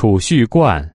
储蓄罐。